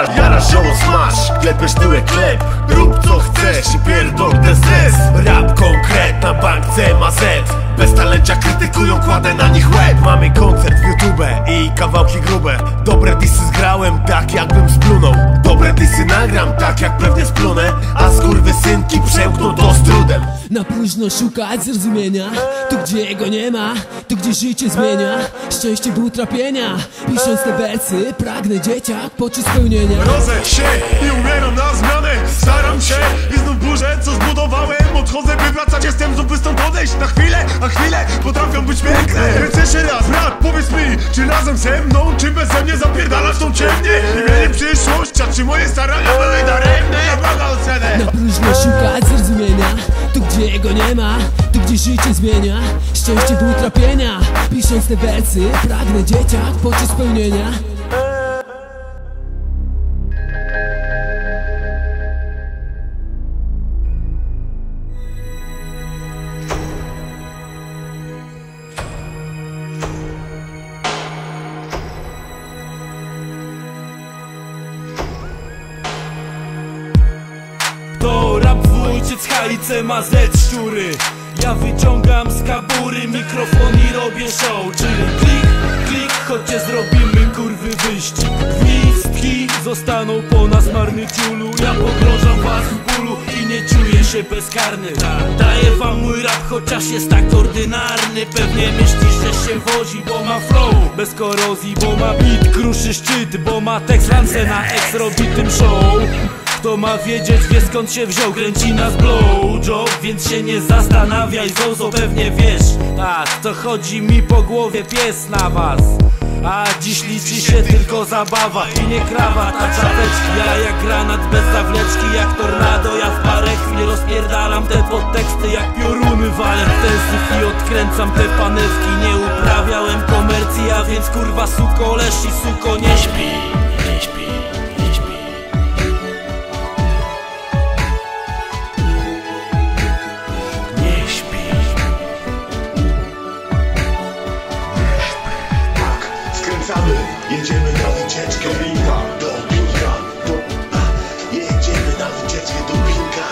jarasz, jarasz zioło smasz Klepiesz tyłek klep, rób co chcesz i pierdol DSS Rap konkret na c ma Z. Bez talencia krytykują, kładę na nich łeb. Mamy koncert w YouTube i kawałki grube. Dobre disy zgrałem tak jakbym splunął. Dobre disy nagram tak jak pewnie splunę. A skurwy synki przełkną to z trudem na próżno szukać zrozumienia. Tu gdzie go nie ma, tu gdzie życie zmienia. Szczęście do utrapienia Pisząc te wersy, pragnę dzieciak poczuć spełnienia. Rodzę się i umieram na zmianę. Staram się i znów burzę co zbudowałem. Odchodzę by wracać, jestem znów by stąd odejść Na chwilę, a chwile potrafią być piękne Chcę się raz, brat, powiedz mi Czy razem ze mną, czy beze mnie zapierdalasz tą ciemnię? I mieli przyszłość, a czy moje starania były daremne Na próżno ma, tu gdzie życie zmienia. Szczęście do utrapienia Pisząc te wersy, pragnę dzieciak poczuć spełnienia rap wójciec hajce ma Z szczury. Ja wyciągam z kabury mikrofon i robię show. Czyli klik, klik, chodźcie zrobimy kurwy wyścig. Gwizdki zostaną po nas marny ciulu Ja pogrążam was w bólu i nie czuję się bezkarny. Daję wam mój rap, chociaż jest tak ordynarny. Pewnie myślisz, że się wozi, bo ma flow. Bez korozji, bo ma beat, kruszy szczyt Bo ma tekst rance na ex robi tym show kto ma wiedzieć, wie skąd się wziął Kręci nas blowjob, więc się nie zastanawiaj Zozo pewnie wiesz. Tak, to chodzi mi po głowie pies na was. A dziś liczy się tylko zabawa I nie krawat, a czapeczki. Ja jak granat bez zawleczki Jak tornado, ja w parę chwil Rozpierdalam te podteksty jak pioruny Walę w i odkręcam te panewki. Nie uprawiałem komercji, a więc kurwa suko Leż i suko Nie śpi, nie śpi Skręcamy, jedziemy na wycieczkę Pinka do Pinka. Do... A, Jedziemy na wycieczkę do Pinka.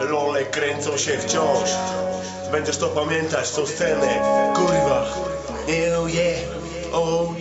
Role kręcą się wciąż. Będziesz to pamiętać, tą scenę. Kurwa. Oh yeah, oh